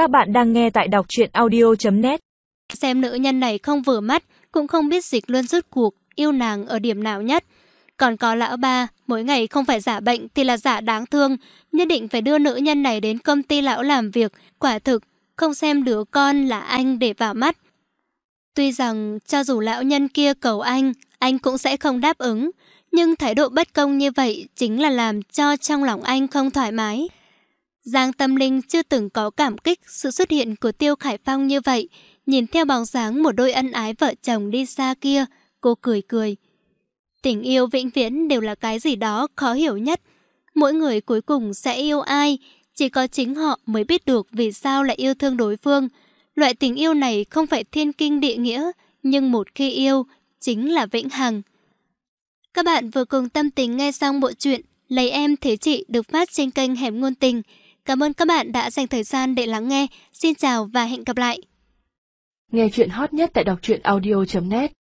Các bạn đang nghe tại đọc truyện audio.net Xem nữ nhân này không vừa mắt, cũng không biết dịch luôn rút cuộc, yêu nàng ở điểm nào nhất. Còn có lão ba, mỗi ngày không phải giả bệnh thì là giả đáng thương, nhất định phải đưa nữ nhân này đến công ty lão làm việc, quả thực, không xem đứa con là anh để vào mắt. Tuy rằng cho dù lão nhân kia cầu anh, anh cũng sẽ không đáp ứng, nhưng thái độ bất công như vậy chính là làm cho trong lòng anh không thoải mái. Giang Tâm Linh chưa từng có cảm kích sự xuất hiện của Tiêu Khải Phong như vậy, nhìn theo bóng dáng một đôi ân ái vợ chồng đi xa kia, cô cười cười. Tình yêu vĩnh viễn đều là cái gì đó khó hiểu nhất. Mỗi người cuối cùng sẽ yêu ai, chỉ có chính họ mới biết được vì sao lại yêu thương đối phương. Loại tình yêu này không phải thiên kinh địa nghĩa, nhưng một khi yêu, chính là vĩnh hằng. Các bạn vừa cùng tâm tình nghe xong bộ truyện Lấy em thế chị được phát trên kênh Hẻm Ngôn Tình. Cảm ơn các bạn đã dành thời gian để lắng nghe. Xin chào và hẹn gặp lại. Nghe chuyện hot nhất tại đọc truyện audio.net